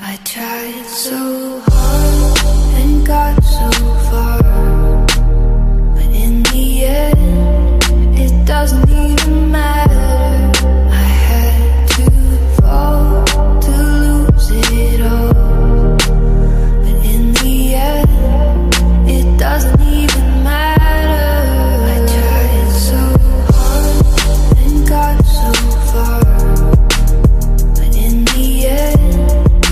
I tried so hard